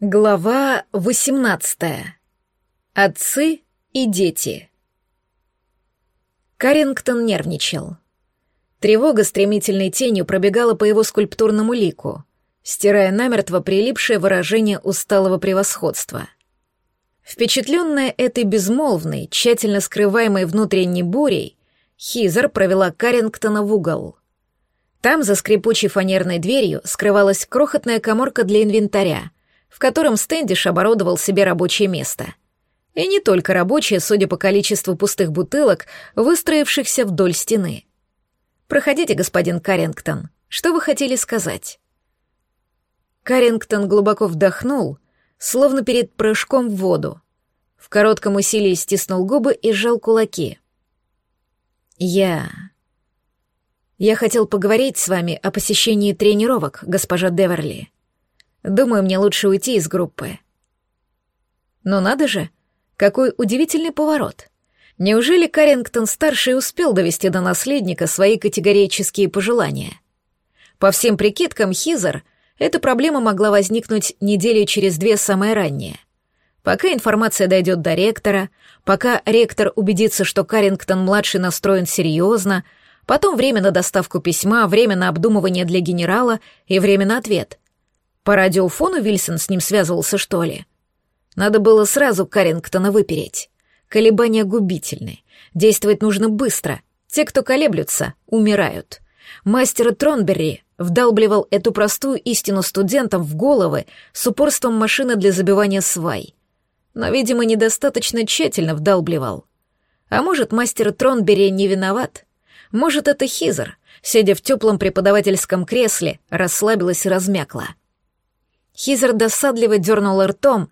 Глава 18. Отцы и дети. Карингтон нервничал. Тревога стремительной тенью пробегала по его скульптурному лику, стирая намертво прилипшее выражение усталого превосходства. Впечатленная этой безмолвной, тщательно скрываемой внутренней бурей, Хизер провела Карингтона в угол. Там, за скрипучей фанерной дверью, скрывалась крохотная коморка для инвентаря — в котором Стэндиш оборудовал себе рабочее место. И не только рабочее, судя по количеству пустых бутылок, выстроившихся вдоль стены. «Проходите, господин Каррингтон. Что вы хотели сказать?» Каррингтон глубоко вдохнул, словно перед прыжком в воду. В коротком усилии стиснул губы и сжал кулаки. «Я...» «Я хотел поговорить с вами о посещении тренировок, госпожа Деверли», Думаю, мне лучше уйти из группы. Но надо же, какой удивительный поворот. Неужели Каррингтон-старший успел довести до наследника свои категорические пожелания? По всем прикидкам Хизер, эта проблема могла возникнуть недели через две самое раннее. Пока информация дойдет до ректора, пока ректор убедится, что Каррингтон-младший настроен серьезно, потом время на доставку письма, время на обдумывание для генерала и время на ответ. По радиофону Вильсон с ним связывался, что ли? Надо было сразу Карингтона выпереть. Колебания губительны. Действовать нужно быстро. Те, кто колеблются, умирают. Мастер Тронберри вдалбливал эту простую истину студентам в головы с упорством машины для забивания свай. Но, видимо, недостаточно тщательно вдалбливал. А может, мастер Тронберри не виноват? Может, это Хизер, сидя в теплом преподавательском кресле, расслабилась и размякла. Хизер досадливо дернул ртом,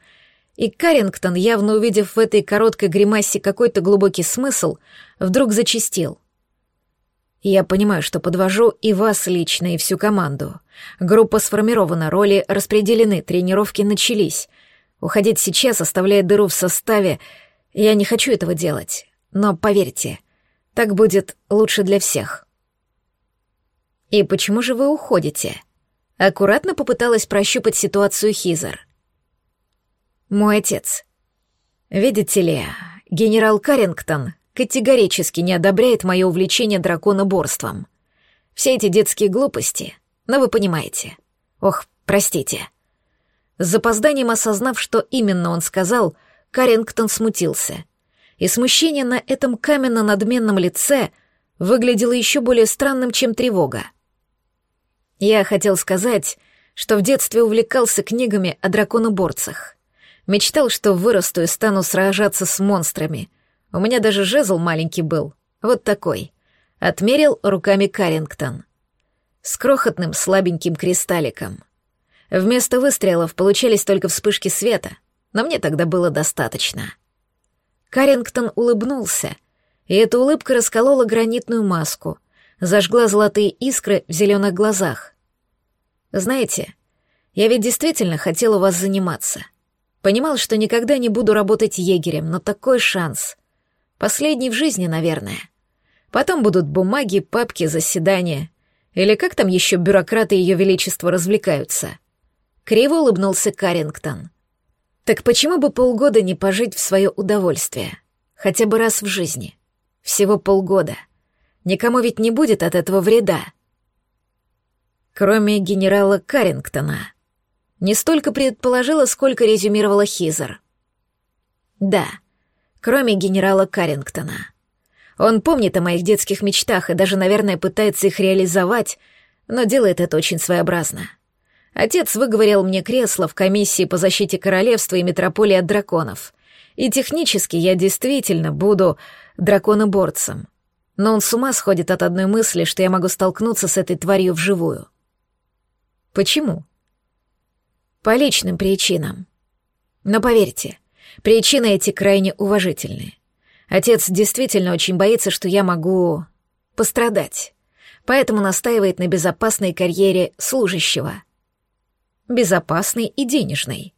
и Карингтон, явно увидев в этой короткой гримасе какой-то глубокий смысл, вдруг зачистил. «Я понимаю, что подвожу и вас лично, и всю команду. Группа сформирована, роли распределены, тренировки начались. Уходить сейчас, оставляя дыру в составе, я не хочу этого делать. Но поверьте, так будет лучше для всех». «И почему же вы уходите?» Аккуратно попыталась прощупать ситуацию Хизер. «Мой отец. Видите ли, генерал Каррингтон категорически не одобряет мое увлечение драконоборством. Все эти детские глупости, но вы понимаете. Ох, простите». С запозданием осознав, что именно он сказал, Каррингтон смутился. И смущение на этом каменно-надменном лице выглядело еще более странным, чем тревога. Я хотел сказать, что в детстве увлекался книгами о драконоборцах. Мечтал, что вырасту и стану сражаться с монстрами. У меня даже жезл маленький был, вот такой. Отмерил руками Карингтон. С крохотным слабеньким кристалликом. Вместо выстрелов получались только вспышки света, но мне тогда было достаточно. Карингтон улыбнулся, и эта улыбка расколола гранитную маску — зажгла золотые искры в зеленых глазах. «Знаете, я ведь действительно хотел у вас заниматься. Понимал, что никогда не буду работать егерем, но такой шанс. Последний в жизни, наверное. Потом будут бумаги, папки, заседания. Или как там еще бюрократы Ее Величества развлекаются?» Криво улыбнулся Карингтон. «Так почему бы полгода не пожить в свое удовольствие? Хотя бы раз в жизни. Всего полгода». Никому ведь не будет от этого вреда. Кроме генерала Карингтона. Не столько предположила, сколько резюмировала Хизер. Да, кроме генерала Карингтона. Он помнит о моих детских мечтах и даже, наверное, пытается их реализовать, но делает это очень своеобразно. Отец выговорил мне кресло в комиссии по защите королевства и метрополии от драконов. И технически я действительно буду драконоборцем но он с ума сходит от одной мысли, что я могу столкнуться с этой тварью вживую. Почему? По личным причинам. Но поверьте, причины эти крайне уважительные. Отец действительно очень боится, что я могу пострадать, поэтому настаивает на безопасной карьере служащего. Безопасной и денежной.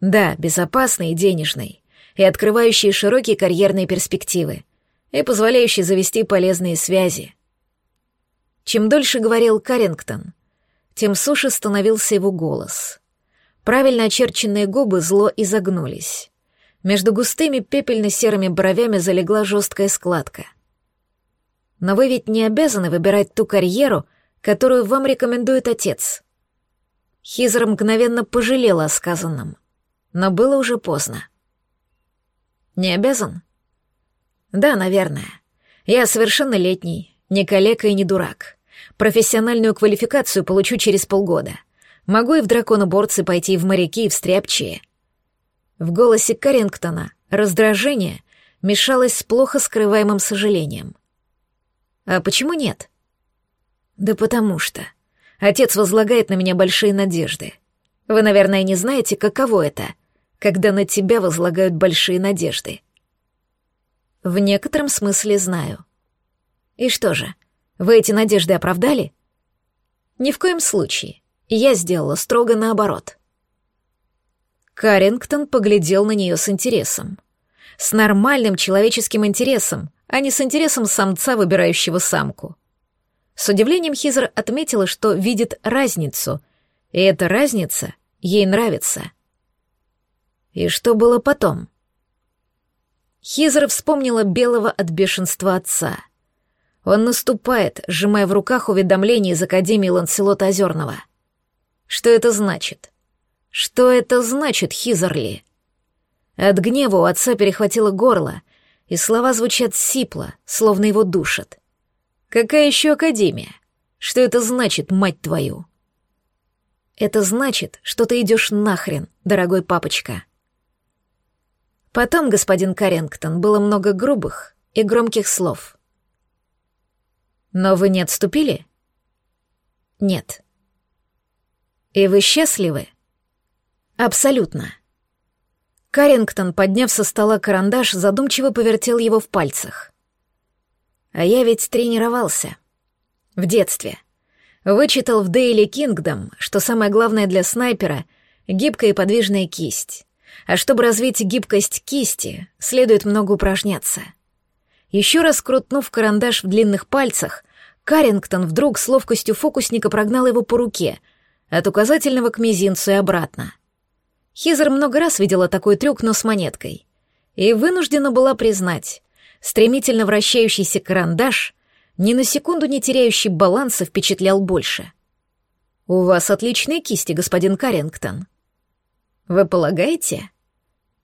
Да, безопасной и денежной, и открывающей широкие карьерные перспективы — и позволяющий завести полезные связи. Чем дольше говорил Карингтон, тем суше становился его голос. Правильно очерченные губы зло изогнулись. Между густыми пепельно-серыми бровями залегла жесткая складка. Но вы ведь не обязаны выбирать ту карьеру, которую вам рекомендует отец. Хизер мгновенно пожалела о сказанном, но было уже поздно. Не обязан? Да, наверное. Я совершеннолетний, не калека и не дурак. Профессиональную квалификацию получу через полгода. Могу и в драконоборцы пойти, и в моряки, и в стряпчие. В голосе Карингтона раздражение мешалось с плохо скрываемым сожалением. А почему нет? Да потому что. Отец возлагает на меня большие надежды. Вы, наверное, не знаете, каково это, когда на тебя возлагают большие надежды. В некотором смысле знаю. И что же, вы эти надежды оправдали? Ни в коем случае. Я сделала строго наоборот. Карингтон поглядел на нее с интересом. С нормальным человеческим интересом, а не с интересом самца, выбирающего самку. С удивлением Хизер отметила, что видит разницу, и эта разница ей нравится. И что было потом? Хизер вспомнила белого от бешенства отца. Он наступает, сжимая в руках уведомление из Академии Ланселота Озерного. Что это значит? Что это значит, Хизерли? От гнева у отца перехватило горло, и слова звучат сипло, словно его душат. Какая еще академия? Что это значит, мать твою? Это значит, что ты идешь нахрен, дорогой папочка. Потом, господин Карингтон, было много грубых и громких слов. Но вы не отступили? Нет. И вы счастливы? Абсолютно. Карингтон, подняв со стола карандаш, задумчиво повертел его в пальцах. А я ведь тренировался. В детстве. Вычитал в Daily Kingdom, что самое главное для снайпера — гибкая и подвижная кисть. А чтобы развить гибкость кисти, следует много упражняться. Еще раз крутнув карандаш в длинных пальцах, Карингтон вдруг с ловкостью фокусника прогнал его по руке, от указательного к мизинцу и обратно. Хизер много раз видела такой трюк, но с монеткой. И вынуждена была признать, стремительно вращающийся карандаш, ни на секунду не теряющий баланса, впечатлял больше. «У вас отличные кисти, господин Карингтон». «Вы полагаете?»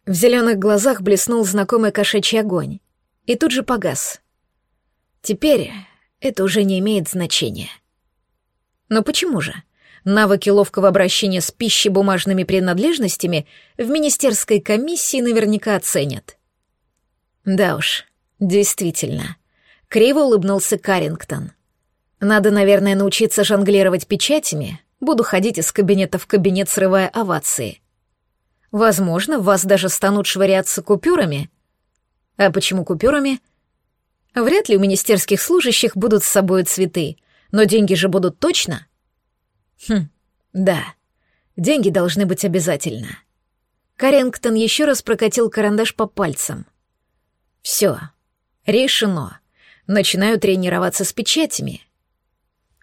В зеленых глазах блеснул знакомый кошачий огонь, и тут же погас. Теперь это уже не имеет значения. Но почему же? Навыки ловкого обращения с пищей бумажными принадлежностями в министерской комиссии наверняка оценят. Да уж, действительно. Криво улыбнулся Карингтон. Надо, наверное, научиться жонглировать печатями. Буду ходить из кабинета в кабинет, срывая овации. Возможно, в вас даже станут швыряться купюрами. А почему купюрами? Вряд ли у министерских служащих будут с собой цветы, но деньги же будут точно. Хм, да, деньги должны быть обязательно. Карингтон еще раз прокатил карандаш по пальцам. Все, решено. Начинаю тренироваться с печатями.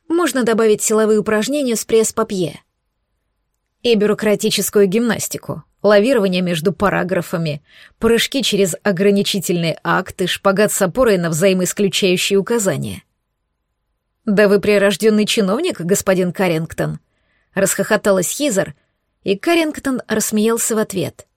Можно добавить силовые упражнения с пресс-папье. И бюрократическую гимнастику, лавирование между параграфами, прыжки через ограничительные акты, шпагат с опорой на взаимоисключающие указания. «Да вы прирожденный чиновник, господин Карингтон», — расхохоталась Хизер, и Карингтон рассмеялся в ответ.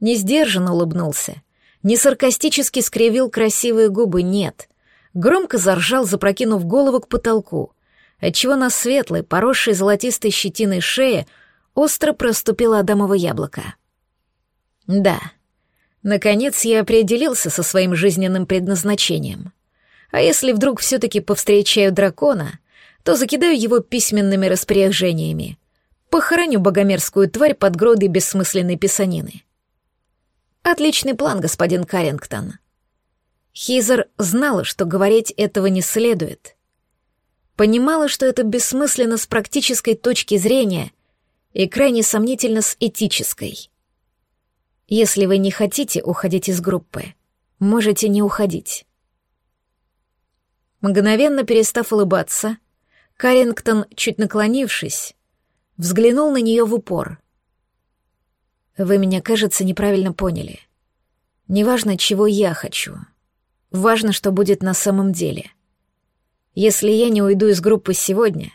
Не сдержанно улыбнулся, не саркастически скривил красивые губы, нет. Громко заржал, запрокинув голову к потолку, отчего на светлой, поросшей золотистой щетиной шее остро проступило адамово яблоко. Да, наконец я определился со своим жизненным предназначением — а если вдруг все-таки повстречаю дракона, то закидаю его письменными распоряжениями. Похороню богомерзкую тварь под грудой бессмысленной писанины. Отличный план, господин Карингтон. Хизер знала, что говорить этого не следует. Понимала, что это бессмысленно с практической точки зрения и крайне сомнительно с этической. Если вы не хотите уходить из группы, можете не уходить. Мгновенно перестав улыбаться, Карингтон, чуть наклонившись, взглянул на нее в упор. Вы меня, кажется, неправильно поняли. Неважно, чего я хочу. Важно, что будет на самом деле. Если я не уйду из группы сегодня,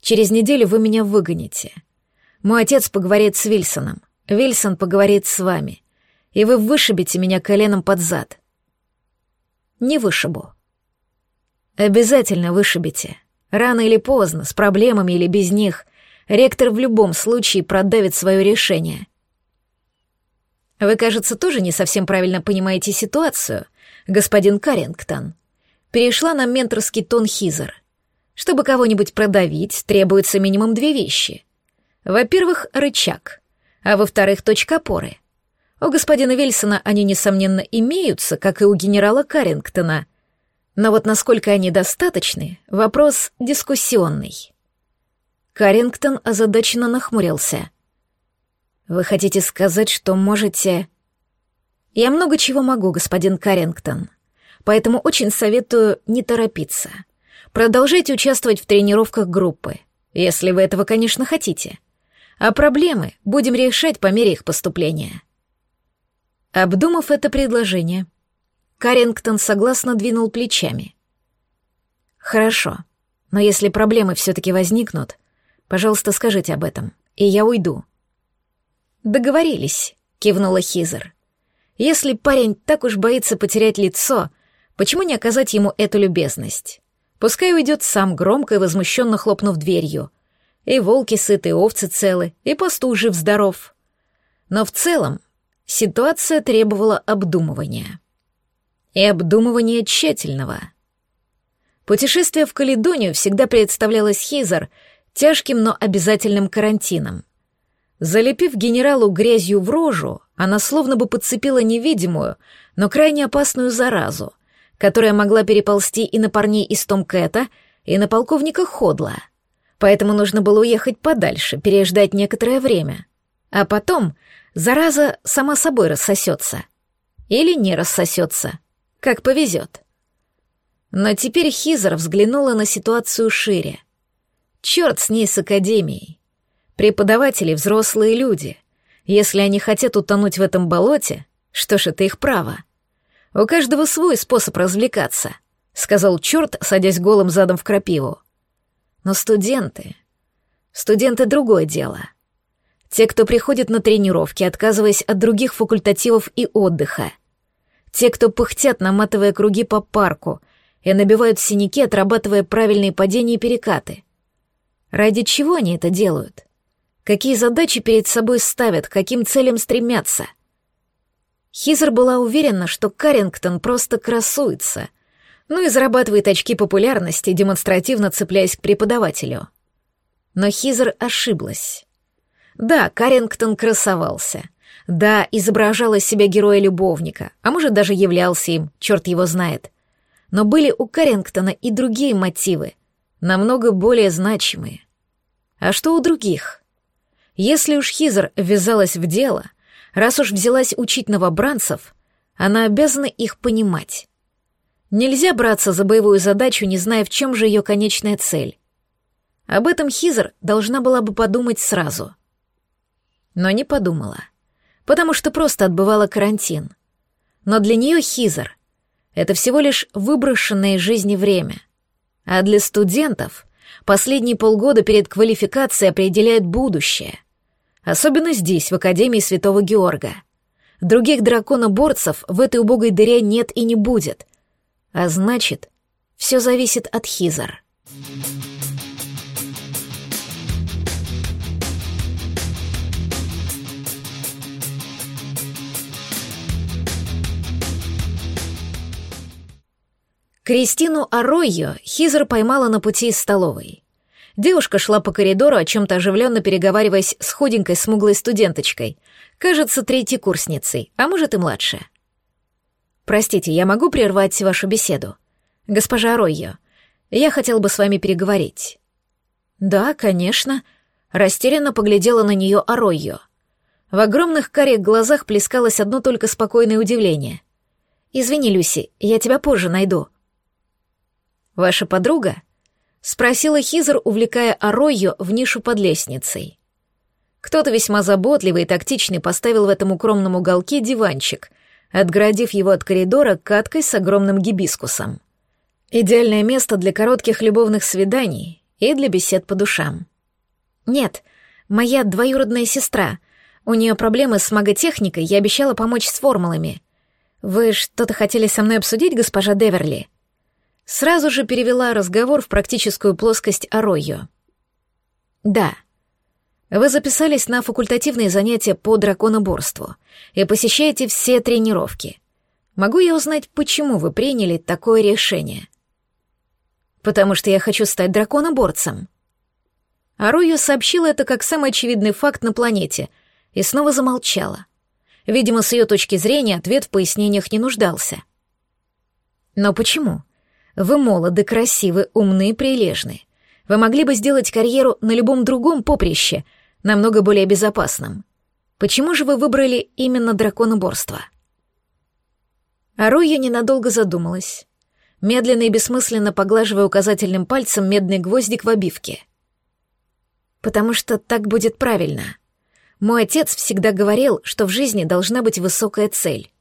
через неделю вы меня выгоните. Мой отец поговорит с Вильсоном, Вильсон поговорит с вами, и вы вышибете меня коленом под зад. Не вышибу. Обязательно вышибите. Рано или поздно, с проблемами или без них, ректор в любом случае продавит свое решение. Вы, кажется, тоже не совсем правильно понимаете ситуацию, господин Карингтон. Перешла на менторский тон Хизер. Чтобы кого-нибудь продавить, требуется минимум две вещи. Во-первых, рычаг, а во-вторых, точка опоры. У господина Вильсона они, несомненно, имеются, как и у генерала Карингтона — но вот насколько они достаточны, вопрос дискуссионный. Карингтон озадаченно нахмурился. «Вы хотите сказать, что можете...» «Я много чего могу, господин Карингтон, поэтому очень советую не торопиться. Продолжайте участвовать в тренировках группы, если вы этого, конечно, хотите. А проблемы будем решать по мере их поступления». Обдумав это предложение, Карингтон согласно двинул плечами. «Хорошо, но если проблемы все-таки возникнут, пожалуйста, скажите об этом, и я уйду». «Договорились», — кивнула Хизер. «Если парень так уж боится потерять лицо, почему не оказать ему эту любезность? Пускай уйдет сам, громко и возмущенно хлопнув дверью. И волки сыты, и овцы целы, и пастух жив-здоров». Но в целом ситуация требовала обдумывания и обдумывания тщательного. Путешествие в Каледонию всегда представлялось Хейзер тяжким, но обязательным карантином. Залепив генералу грязью в рожу, она словно бы подцепила невидимую, но крайне опасную заразу, которая могла переползти и на парней из Томкэта, и на полковника Ходла. Поэтому нужно было уехать подальше, переждать некоторое время. А потом зараза сама собой рассосется. Или не рассосется. Как повезет. Но теперь Хизер взглянула на ситуацию шире. Черт с ней с академией. Преподаватели — взрослые люди. Если они хотят утонуть в этом болоте, что ж, это их право. У каждого свой способ развлекаться, — сказал черт, садясь голым задом в крапиву. Но студенты... Студенты — другое дело. Те, кто приходит на тренировки, отказываясь от других факультативов и отдыха — те, кто пыхтят, наматывая круги по парку, и набивают синяки, отрабатывая правильные падения и перекаты. Ради чего они это делают? Какие задачи перед собой ставят, к каким целям стремятся? Хизер была уверена, что Карингтон просто красуется, ну и зарабатывает очки популярности, демонстративно цепляясь к преподавателю. Но Хизер ошиблась. Да, Карингтон красовался — да, изображал из себя героя-любовника, а может, даже являлся им, черт его знает. Но были у Каррингтона и другие мотивы, намного более значимые. А что у других? Если уж Хизер ввязалась в дело, раз уж взялась учить новобранцев, она обязана их понимать. Нельзя браться за боевую задачу, не зная, в чем же ее конечная цель. Об этом Хизер должна была бы подумать сразу. Но не подумала — потому что просто отбывала карантин. Но для нее Хизер — это всего лишь выброшенное из жизни время. А для студентов последние полгода перед квалификацией определяют будущее. Особенно здесь, в Академии Святого Георга. Других драконоборцев в этой убогой дыре нет и не будет. А значит, все зависит от you. Кристину Аройо Хизер поймала на пути из столовой. Девушка шла по коридору, о чем-то оживленно переговариваясь с худенькой смуглой студенточкой. Кажется, третьей курсницей, а может и младше. «Простите, я могу прервать вашу беседу? Госпожа Аройо, я хотел бы с вами переговорить». «Да, конечно», — растерянно поглядела на нее Аройо. В огромных карих глазах плескалось одно только спокойное удивление. «Извини, Люси, я тебя позже найду», «Ваша подруга?» — спросила Хизер, увлекая Аройо в нишу под лестницей. Кто-то весьма заботливый и тактичный поставил в этом укромном уголке диванчик, отгородив его от коридора каткой с огромным гибискусом. Идеальное место для коротких любовных свиданий и для бесед по душам. Нет, моя двоюродная сестра. У нее проблемы с маготехникой, я обещала помочь с формулами. Вы что-то хотели со мной обсудить, госпожа Деверли? Сразу же перевела разговор в практическую плоскость Аройо. Да. Вы записались на факультативные занятия по драконоборству и посещаете все тренировки. Могу я узнать, почему вы приняли такое решение? потому что я хочу стать драконоборцем. Арую сообщила это как самый очевидный факт на планете и снова замолчала. Видимо, с ее точки зрения ответ в пояснениях не нуждался. Но почему? Вы молоды, красивы, умны и прилежны. Вы могли бы сделать карьеру на любом другом поприще, намного более безопасном. Почему же вы выбрали именно драконоборство? Аруя ненадолго задумалась медленно и бессмысленно поглаживая указательным пальцем медный гвоздик в обивке. «Потому что так будет правильно. Мой отец всегда говорил, что в жизни должна быть высокая цель.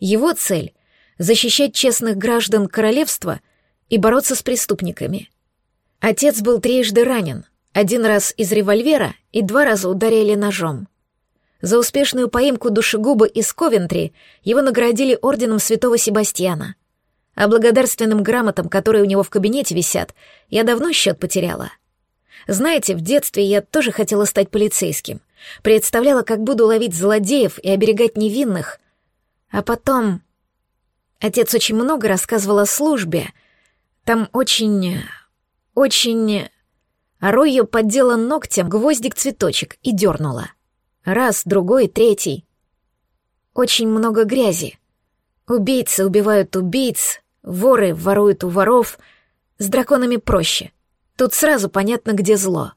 Его цель — защищать честных граждан королевства и бороться с преступниками. Отец был трижды ранен, один раз из револьвера и два раза ударили ножом. За успешную поимку душегуба из Ковентри его наградили орденом святого Себастьяна — а благодарственным грамотам, которые у него в кабинете висят, я давно счет потеряла. Знаете, в детстве я тоже хотела стать полицейским. Представляла, как буду ловить злодеев и оберегать невинных. А потом... Отец очень много рассказывал о службе. Там очень... очень... Ройо поддела ногтем гвоздик-цветочек и дернула. Раз, другой, третий. Очень много грязи. Убийцы убивают убийц, Воры воруют у воров. С драконами проще. Тут сразу понятно, где зло.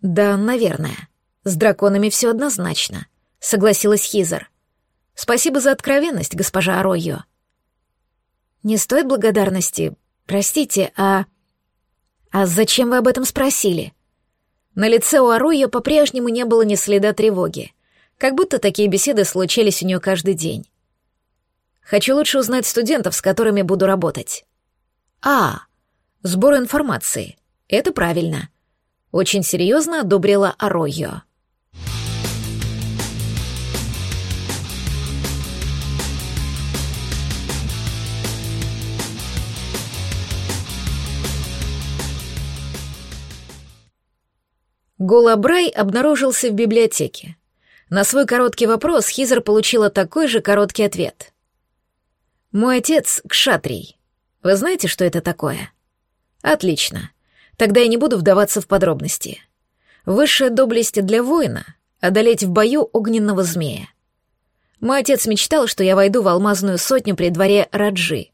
Да, наверное. С драконами все однозначно, согласилась Хизер. Спасибо за откровенность, госпожа Аройо. Не стоит благодарности. Простите, а... А зачем вы об этом спросили? На лице у Аройо по-прежнему не было ни следа тревоги. Как будто такие беседы случались у нее каждый день. Хочу лучше узнать студентов, с которыми буду работать. А, сбор информации. Это правильно. Очень серьезно одобрила Аройо. Голобрай обнаружился в библиотеке. На свой короткий вопрос Хизер получила такой же короткий ответ. Мой отец — кшатрий. Вы знаете, что это такое? Отлично. Тогда я не буду вдаваться в подробности. Высшая доблесть для воина — одолеть в бою огненного змея. Мой отец мечтал, что я войду в алмазную сотню при дворе Раджи.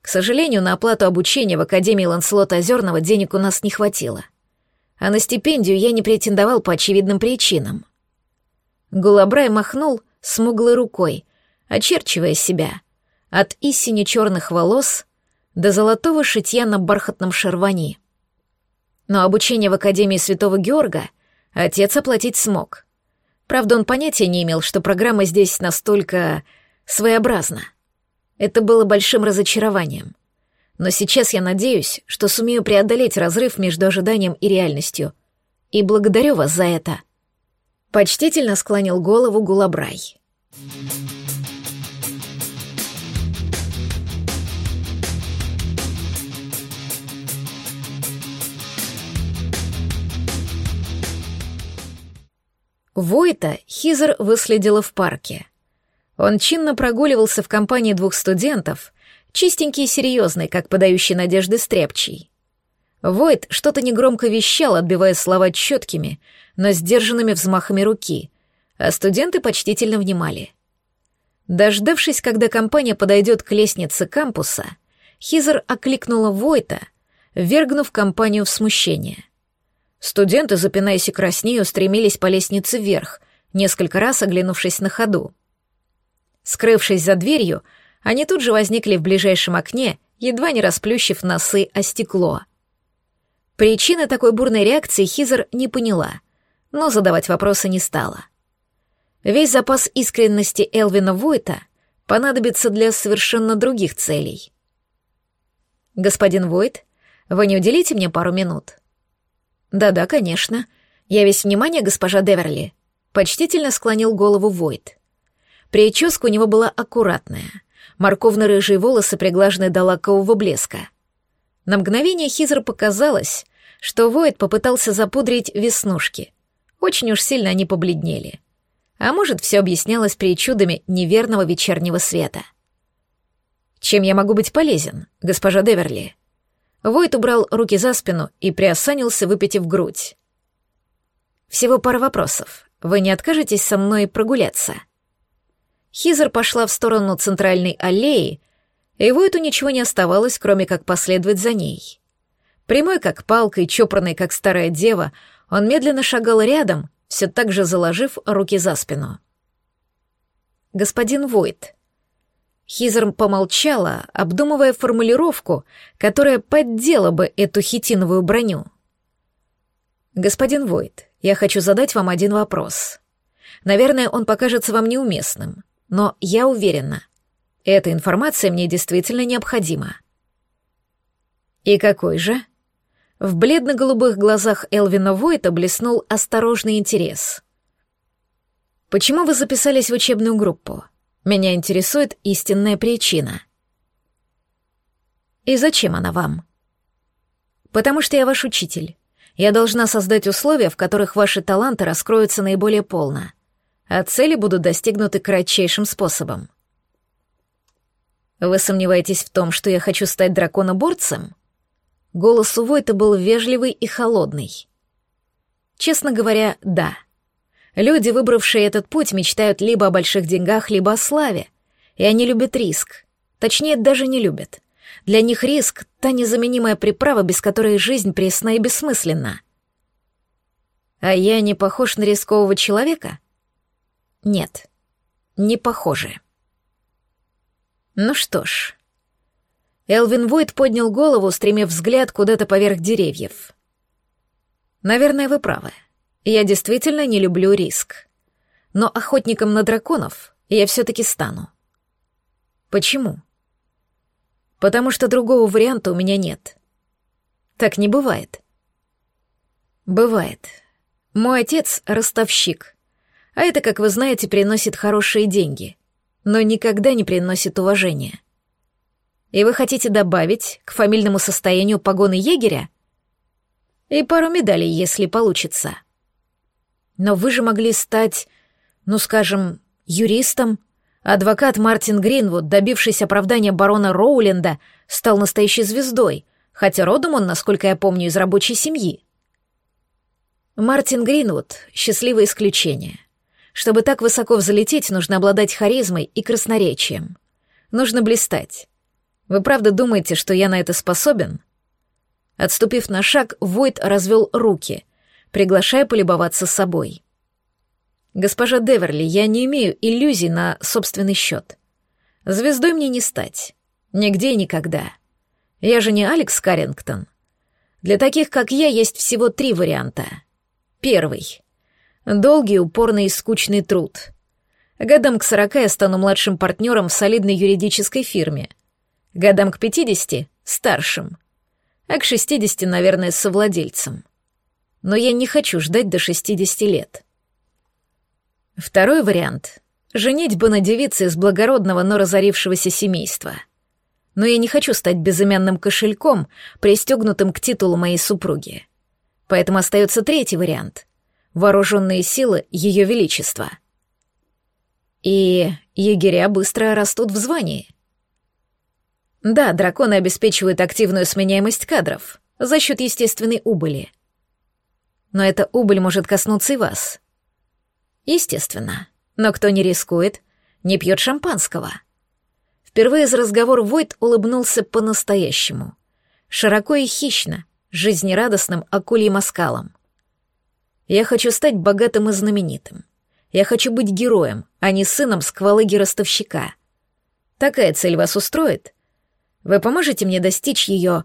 К сожалению, на оплату обучения в Академии Ланселота Озерного денег у нас не хватило. А на стипендию я не претендовал по очевидным причинам. Гулабрай махнул смуглой рукой, очерчивая себя — от истине черных волос до золотого шитья на бархатном шервани. Но обучение в Академии Святого Георга отец оплатить смог. Правда, он понятия не имел, что программа здесь настолько своеобразна. Это было большим разочарованием. Но сейчас я надеюсь, что сумею преодолеть разрыв между ожиданием и реальностью. И благодарю вас за это. Почтительно склонил голову Гулабрай. Войта Хизер выследила в парке. Он чинно прогуливался в компании двух студентов, чистенький и серьезный, как подающий надежды стряпчий. Войт что-то негромко вещал, отбивая слова четкими, но сдержанными взмахами руки, а студенты почтительно внимали. Дождавшись, когда компания подойдет к лестнице кампуса, Хизер окликнула Войта, вергнув компанию в смущение. Студенты, запинаясь и краснея, устремились по лестнице вверх, несколько раз оглянувшись на ходу. Скрывшись за дверью, они тут же возникли в ближайшем окне, едва не расплющив носы о стекло. Причины такой бурной реакции Хизер не поняла, но задавать вопросы не стала. Весь запас искренности Элвина Войта понадобится для совершенно других целей. «Господин Войт, вы не уделите мне пару минут?» «Да-да, конечно. Я весь внимание, госпожа Деверли», — почтительно склонил голову Войт. Прическа у него была аккуратная, морковно-рыжие волосы приглажены до лакового блеска. На мгновение Хизер показалось, что Войт попытался запудрить веснушки. Очень уж сильно они побледнели. А может, все объяснялось причудами неверного вечернего света. «Чем я могу быть полезен, госпожа Деверли?» Войт убрал руки за спину и приосанился, выпитив грудь. «Всего пара вопросов. Вы не откажетесь со мной прогуляться?» Хизер пошла в сторону центральной аллеи, и Войту ничего не оставалось, кроме как последовать за ней. Прямой как палка и чопорный как старая дева, он медленно шагал рядом, все так же заложив руки за спину. «Господин Войт», Хизер помолчала, обдумывая формулировку, которая поддела бы эту хитиновую броню. «Господин Войт, я хочу задать вам один вопрос. Наверное, он покажется вам неуместным, но я уверена, эта информация мне действительно необходима». «И какой же?» В бледно-голубых глазах Элвина Войта блеснул осторожный интерес. «Почему вы записались в учебную группу?» Меня интересует истинная причина. И зачем она вам? Потому что я ваш учитель. Я должна создать условия, в которых ваши таланты раскроются наиболее полно, а цели будут достигнуты кратчайшим способом. Вы сомневаетесь в том, что я хочу стать драконоборцем? Голос у Войта был вежливый и холодный. Честно говоря, да. Люди, выбравшие этот путь, мечтают либо о больших деньгах, либо о славе. И они любят риск. Точнее, даже не любят. Для них риск — та незаменимая приправа, без которой жизнь пресна и бессмысленна. А я не похож на рискового человека? Нет, не похожи. Ну что ж. Элвин Войт поднял голову, стремив взгляд куда-то поверх деревьев. Наверное, вы правы. Я действительно не люблю риск. Но охотником на драконов я все-таки стану. Почему? Потому что другого варианта у меня нет. Так не бывает. Бывает. Мой отец — ростовщик. А это, как вы знаете, приносит хорошие деньги, но никогда не приносит уважения. И вы хотите добавить к фамильному состоянию погоны егеря? И пару медалей, если получится. Но вы же могли стать, ну, скажем, юристом. Адвокат Мартин Гринвуд, добившись оправдания барона Роуленда, стал настоящей звездой, хотя родом он, насколько я помню, из рабочей семьи. Мартин Гринвуд — счастливое исключение. Чтобы так высоко взлететь, нужно обладать харизмой и красноречием. Нужно блистать. Вы правда думаете, что я на это способен? Отступив на шаг, Войт развел руки, приглашая полюбоваться собой. «Госпожа Деверли, я не имею иллюзий на собственный счет. Звездой мне не стать. Нигде и никогда. Я же не Алекс Каррингтон. Для таких, как я, есть всего три варианта. Первый. Долгий, упорный и скучный труд. Годам к сорока я стану младшим партнером в солидной юридической фирме. Годам к пятидесяти — старшим. А к шестидесяти, наверное, совладельцем но я не хочу ждать до 60 лет. Второй вариант — женить бы на девице из благородного, но разорившегося семейства. Но я не хочу стать безымянным кошельком, пристегнутым к титулу моей супруги. Поэтому остается третий вариант — вооруженные силы Ее Величества. И егеря быстро растут в звании. Да, драконы обеспечивают активную сменяемость кадров за счет естественной убыли — но эта убыль может коснуться и вас. Естественно. Но кто не рискует, не пьет шампанского. Впервые из разговора Войт улыбнулся по-настоящему. Широко и хищно, жизнерадостным акульим оскалом. Я хочу стать богатым и знаменитым. Я хочу быть героем, а не сыном сквалыги-ростовщика. Такая цель вас устроит? Вы поможете мне достичь ее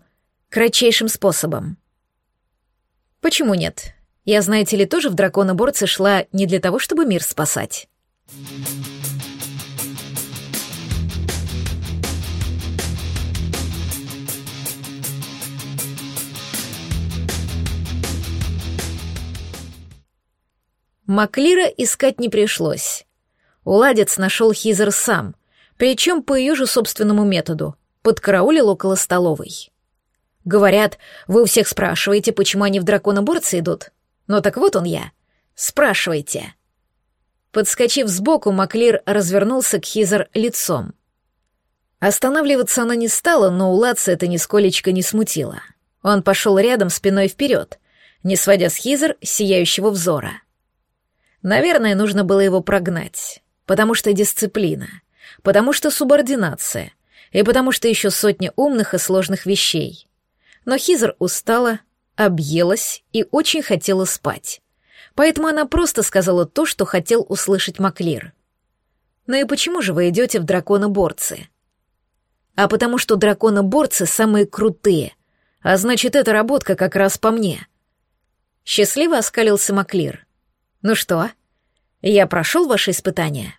кратчайшим способом? Почему нет? Я, знаете ли, тоже в драконоборце шла не для того, чтобы мир спасать. Маклира искать не пришлось. Уладец нашел Хизер сам, причем по ее же собственному методу, подкараулил около столовой. Говорят, вы у всех спрашиваете, почему они в драконоборцы идут. Ну так вот он я. Спрашивайте. Подскочив сбоку, Маклир развернулся к Хизер лицом. Останавливаться она не стала, но Уладца это нисколечко не смутило. Он пошел рядом спиной вперед, не сводя с Хизер сияющего взора. Наверное, нужно было его прогнать, потому что дисциплина, потому что субординация и потому что еще сотня умных и сложных вещей. Но Хизер устала, объелась и очень хотела спать. Поэтому она просто сказала то, что хотел услышать Маклир. «Ну и почему же вы идете в драконоборцы?» «А потому что драконоборцы самые крутые, а значит, эта работка как раз по мне». Счастливо оскалился Маклир. «Ну что, я прошел ваше испытание?»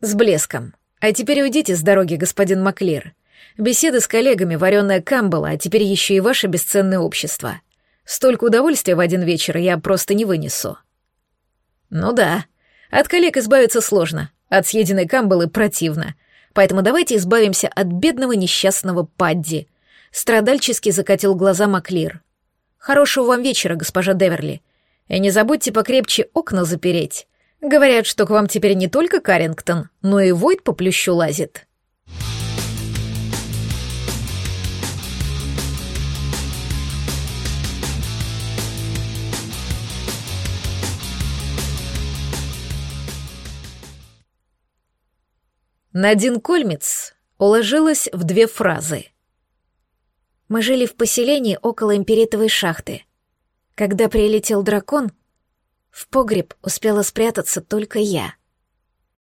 «С блеском. А теперь уйдите с дороги, господин Маклир. Беседы с коллегами, вареная камбала, а теперь еще и ваше бесценное общество. Столько удовольствия в один вечер я просто не вынесу». «Ну да. От коллег избавиться сложно, от съеденной камбалы противно. Поэтому давайте избавимся от бедного несчастного Падди». Страдальчески закатил глаза Маклир. «Хорошего вам вечера, госпожа Деверли. И не забудьте покрепче окна запереть. Говорят, что к вам теперь не только Карингтон, но и Войт по плющу лазит. Надин Кольмиц уложилась в две фразы. Мы жили в поселении около империтовой шахты. Когда прилетел дракон, в погреб успела спрятаться только я —